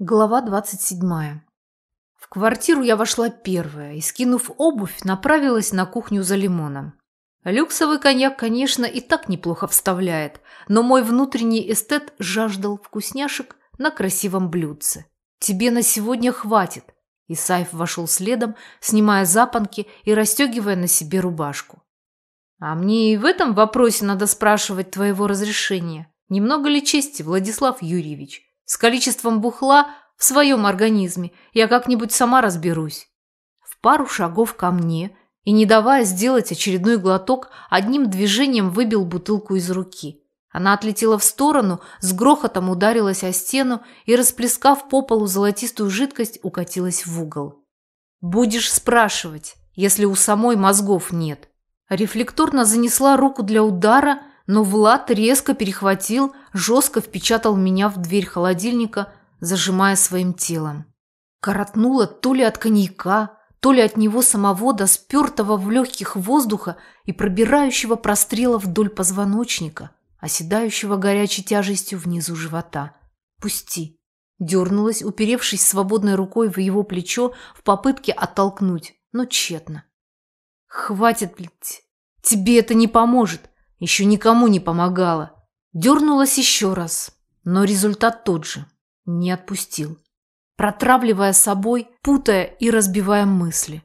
Глава 27. В квартиру я вошла первая и, скинув обувь, направилась на кухню за лимоном. Люксовый коньяк, конечно, и так неплохо вставляет, но мой внутренний эстет жаждал вкусняшек на красивом блюдце. «Тебе на сегодня хватит», – Исаев вошел следом, снимая запонки и расстегивая на себе рубашку. «А мне и в этом вопросе надо спрашивать твоего разрешения. Немного ли чести, Владислав Юрьевич?» С количеством бухла в своем организме я как-нибудь сама разберусь. В пару шагов ко мне и, не давая сделать очередной глоток, одним движением выбил бутылку из руки. Она отлетела в сторону, с грохотом ударилась о стену и, расплескав по полу золотистую жидкость, укатилась в угол. «Будешь спрашивать, если у самой мозгов нет». Рефлекторно занесла руку для удара, но Влад резко перехватил, жестко впечатал меня в дверь холодильника, зажимая своим телом. Коротнуло то ли от коньяка, то ли от него самого до спертого в легких воздуха и пробирающего прострела вдоль позвоночника, оседающего горячей тяжестью внизу живота. «Пусти!» Дернулась, уперевшись свободной рукой в его плечо в попытке оттолкнуть, но тщетно. «Хватит, блядь! Тебе это не поможет! Еще никому не помогала. Дернулась еще раз, но результат тот же. Не отпустил. Протравливая собой, путая и разбивая мысли.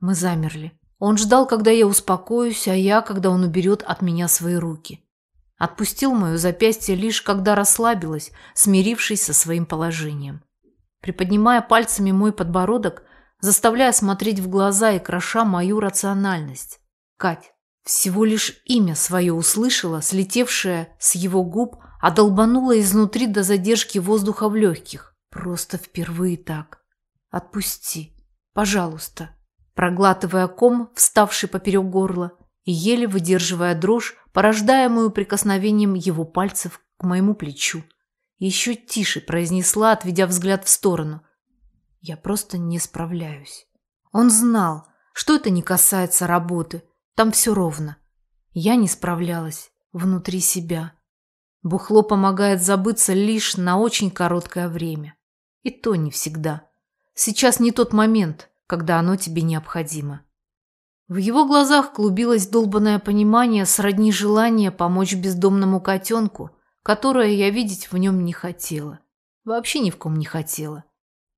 Мы замерли. Он ждал, когда я успокоюсь, а я, когда он уберет от меня свои руки. Отпустил мое запястье лишь когда расслабилась, смирившись со своим положением. Приподнимая пальцами мой подбородок, заставляя смотреть в глаза и кроша мою рациональность. «Кать, всего лишь имя свое услышала, слетевшее с его губ, а долбанула изнутри до задержки воздуха в легких. Просто впервые так. Отпусти. Пожалуйста. Проглатывая ком, вставший поперек горла, и еле выдерживая дрожь, порождаемую прикосновением его пальцев к моему плечу. Еще тише произнесла, отведя взгляд в сторону. Я просто не справляюсь. Он знал, что это не касается работы – там все ровно. Я не справлялась внутри себя. Бухло помогает забыться лишь на очень короткое время. И то не всегда. Сейчас не тот момент, когда оно тебе необходимо. В его глазах клубилось долбанное понимание сродни желания помочь бездомному котенку, которое я видеть в нем не хотела. Вообще ни в ком не хотела.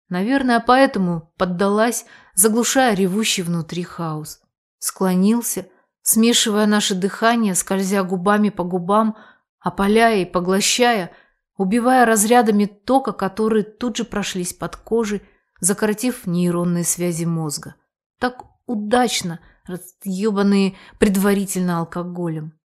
Наверное, поэтому поддалась, заглушая ревущий внутри хаос склонился, смешивая наше дыхание, скользя губами по губам, опаляя и поглощая, убивая разрядами тока, которые тут же прошлись под кожей, закоротив нейронные связи мозга. Так удачно, разъебанные предварительно алкоголем.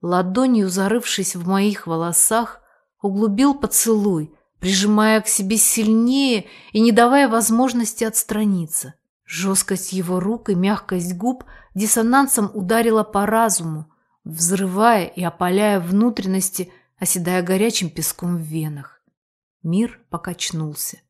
Ладонью зарывшись в моих волосах, углубил поцелуй, прижимая к себе сильнее и не давая возможности отстраниться. Жесткость его рук и мягкость губ диссонансом ударила по разуму, взрывая и опаляя внутренности, оседая горячим песком в венах. Мир покачнулся,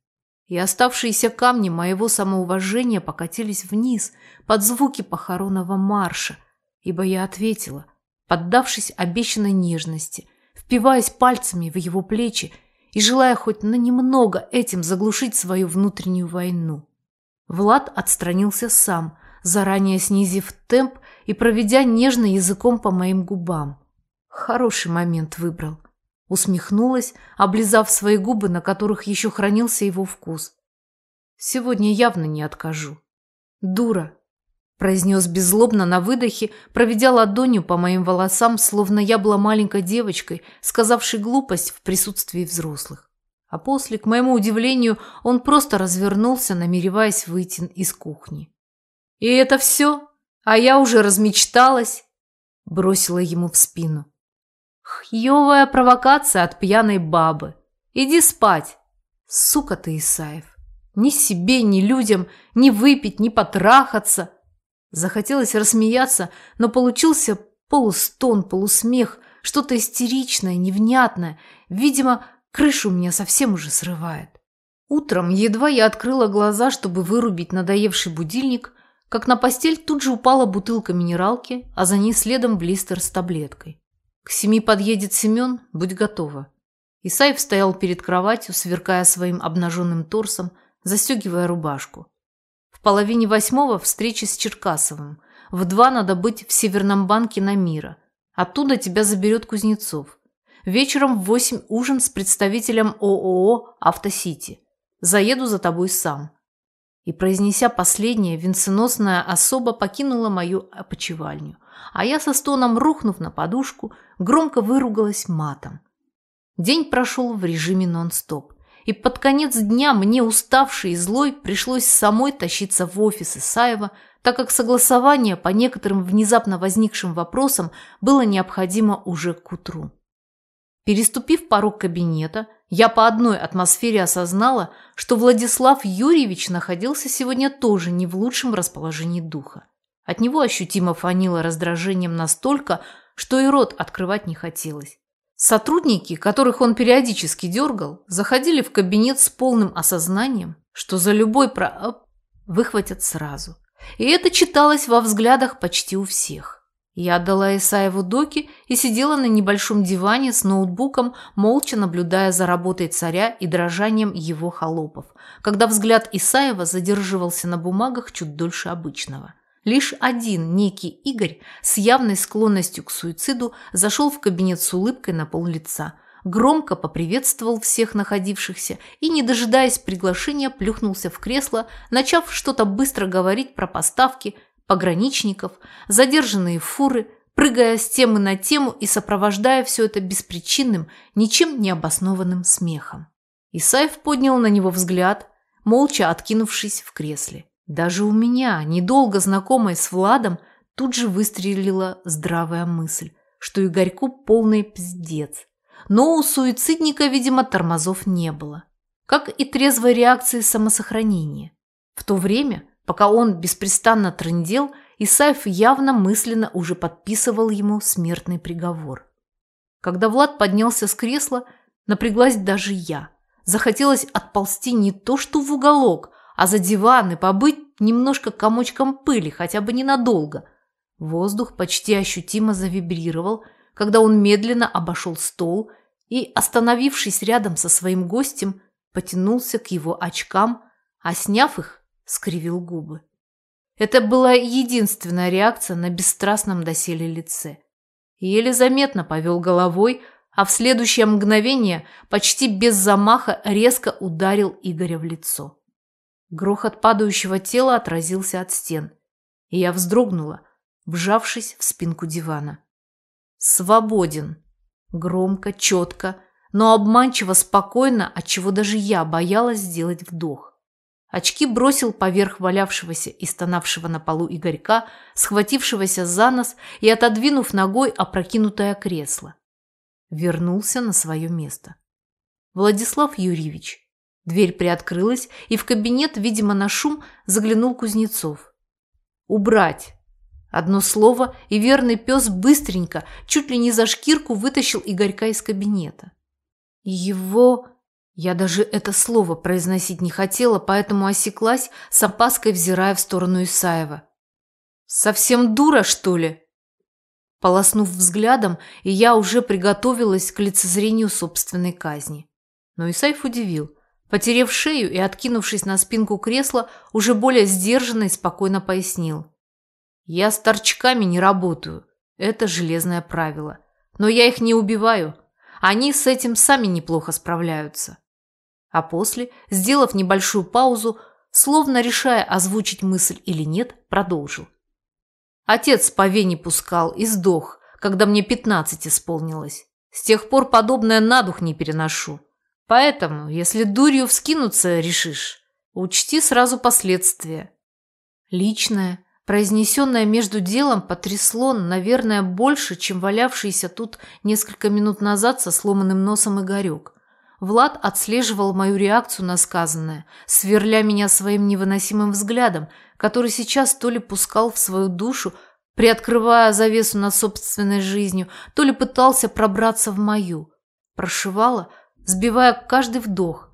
и оставшиеся камни моего самоуважения покатились вниз под звуки похоронного марша, ибо я ответила, поддавшись обещанной нежности, впиваясь пальцами в его плечи и желая хоть на немного этим заглушить свою внутреннюю войну. Влад отстранился сам, заранее снизив темп и проведя нежно языком по моим губам. Хороший момент выбрал. Усмехнулась, облизав свои губы, на которых еще хранился его вкус. Сегодня явно не откажу. Дура, произнес беззлобно на выдохе, проведя ладонью по моим волосам, словно я была маленькой девочкой, сказавшей глупость в присутствии взрослых. А после, к моему удивлению, он просто развернулся, намереваясь выйти из кухни. «И это все? А я уже размечталась!» Бросила ему в спину. «Хьевая провокация от пьяной бабы. Иди спать!» «Сука ты, Исаев! Ни себе, ни людям, ни выпить, ни потрахаться!» Захотелось рассмеяться, но получился полустон, полусмех, что-то истеричное, невнятное. Видимо, Крышу меня совсем уже срывает. Утром едва я открыла глаза, чтобы вырубить надоевший будильник, как на постель тут же упала бутылка минералки, а за ней следом блистер с таблеткой. К семи подъедет Семен, будь готова. Исаев стоял перед кроватью, сверкая своим обнаженным торсом, застегивая рубашку. В половине восьмого встреча с Черкасовым. В два надо быть в Северном банке на Мира. Оттуда тебя заберет Кузнецов. Вечером в восемь ужин с представителем ООО «Автосити». Заеду за тобой сам. И, произнеся последнее, венценосная особа покинула мою опочивальню, а я со стоном рухнув на подушку, громко выругалась матом. День прошел в режиме нон-стоп. И под конец дня мне, уставшей и злой, пришлось самой тащиться в офис Исаева, так как согласование по некоторым внезапно возникшим вопросам было необходимо уже к утру. Переступив порог кабинета, я по одной атмосфере осознала, что Владислав Юрьевич находился сегодня тоже не в лучшем расположении духа. От него ощутимо фанило раздражением настолько, что и рот открывать не хотелось. Сотрудники, которых он периодически дергал, заходили в кабинет с полным осознанием, что за любой про... выхватят сразу. И это читалось во взглядах почти у всех. Я отдала Исаеву доки и сидела на небольшом диване с ноутбуком, молча наблюдая за работой царя и дрожанием его холопов, когда взгляд Исаева задерживался на бумагах чуть дольше обычного. Лишь один, некий Игорь, с явной склонностью к суициду, зашел в кабинет с улыбкой на пол лица, громко поприветствовал всех находившихся и, не дожидаясь приглашения, плюхнулся в кресло, начав что-то быстро говорить про поставки, пограничников, задержанные фуры, прыгая с темы на тему и сопровождая все это беспричинным, ничем не обоснованным смехом. Исаев поднял на него взгляд, молча откинувшись в кресле. Даже у меня, недолго знакомой с Владом, тут же выстрелила здравая мысль, что Игорьку полный пиздец. Но у суицидника, видимо, тормозов не было. Как и трезвой реакции самосохранения. В то время, пока он беспрестанно трындел, Исаев явно мысленно уже подписывал ему смертный приговор. Когда Влад поднялся с кресла, напряглась даже я. Захотелось отползти не то что в уголок, а за диван и побыть немножко комочком пыли, хотя бы ненадолго. Воздух почти ощутимо завибрировал, когда он медленно обошел стол и, остановившись рядом со своим гостем, потянулся к его очкам, а сняв их, скривил губы. Это была единственная реакция на бесстрастном доселе лице. Еле заметно повел головой, а в следующее мгновение почти без замаха резко ударил Игоря в лицо. Грохот падающего тела отразился от стен, и я вздрогнула, вжавшись в спинку дивана. «Свободен!» Громко, четко, но обманчиво спокойно, отчего даже я боялась сделать вдох. Очки бросил поверх валявшегося и стонавшего на полу Игорька, схватившегося за нос и отодвинув ногой опрокинутое кресло. Вернулся на свое место. Владислав Юрьевич, Дверь приоткрылась, и в кабинет, видимо, на шум заглянул Кузнецов. «Убрать!» Одно слово, и верный пес быстренько, чуть ли не за шкирку, вытащил Игорька из кабинета. Его... Я даже это слово произносить не хотела, поэтому осеклась, с опаской взирая в сторону Исаева. «Совсем дура, что ли?» Полоснув взглядом, и я уже приготовилась к лицезрению собственной казни. Но Исаев удивил. Потерев шею и откинувшись на спинку кресла, уже более сдержанно и спокойно пояснил. «Я с торчками не работаю. Это железное правило. Но я их не убиваю. Они с этим сами неплохо справляются». А после, сделав небольшую паузу, словно решая озвучить мысль или нет, продолжил. Отец по вене пускал и сдох, когда мне пятнадцать исполнилось. С тех пор подобное на дух не переношу. Поэтому, если дурью вскинуться решишь, учти сразу последствия. Личное, произнесенное между делом, потрясло, наверное, больше, чем валявшийся тут несколько минут назад со сломанным носом Игорек. Влад отслеживал мою реакцию на сказанное, сверля меня своим невыносимым взглядом, который сейчас то ли пускал в свою душу, приоткрывая завесу над собственной жизнью, то ли пытался пробраться в мою. Прошивала, сбивая каждый вдох.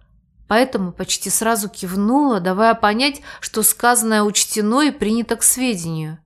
Поэтому почти сразу кивнула, давая понять, что сказанное учтено и принято к сведению.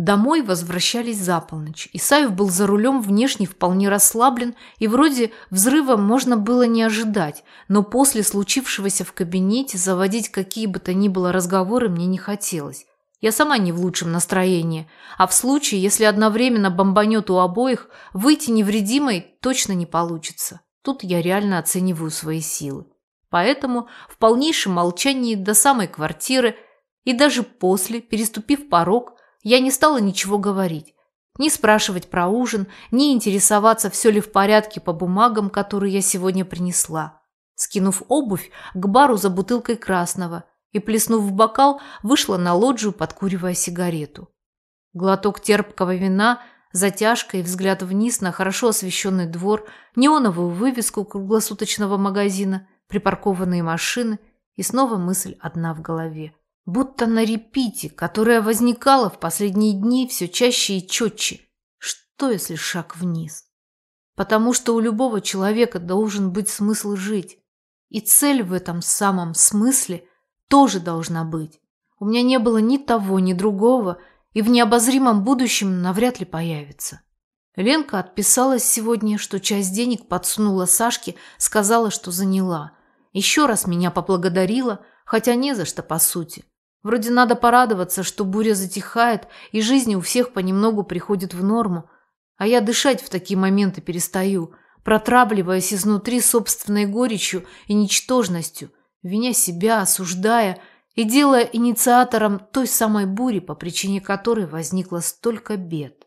Домой возвращались за полночь. Исаев был за рулем внешне вполне расслаблен, и вроде взрыва можно было не ожидать, но после случившегося в кабинете заводить какие бы то ни было разговоры мне не хотелось. Я сама не в лучшем настроении, а в случае, если одновременно бомбанет у обоих, выйти невредимой точно не получится. Тут я реально оцениваю свои силы. Поэтому в полнейшем молчании до самой квартиры и даже после, переступив порог, я не стала ничего говорить. Ни спрашивать про ужин, ни интересоваться, все ли в порядке по бумагам, которые я сегодня принесла. Скинув обувь к бару за бутылкой красного и плеснув в бокал, вышла на лоджию, подкуривая сигарету. Глоток терпкого вина, затяжка и взгляд вниз на хорошо освещенный двор, неоновую вывеску круглосуточного магазина, припаркованные машины и снова мысль одна в голове будто на репите, которая возникала в последние дни все чаще и четче. Что, если шаг вниз? Потому что у любого человека должен быть смысл жить. И цель в этом самом смысле тоже должна быть. У меня не было ни того, ни другого, и в необозримом будущем навряд ли появится. Ленка отписалась сегодня, что часть денег подсунула Сашке, сказала, что заняла. Еще раз меня поблагодарила, хотя не за что по сути. Вроде надо порадоваться, что буря затихает, и жизнь у всех понемногу приходит в норму. А я дышать в такие моменты перестаю, протравливаясь изнутри собственной горечью и ничтожностью, виня себя, осуждая и делая инициатором той самой бури, по причине которой возникло столько бед.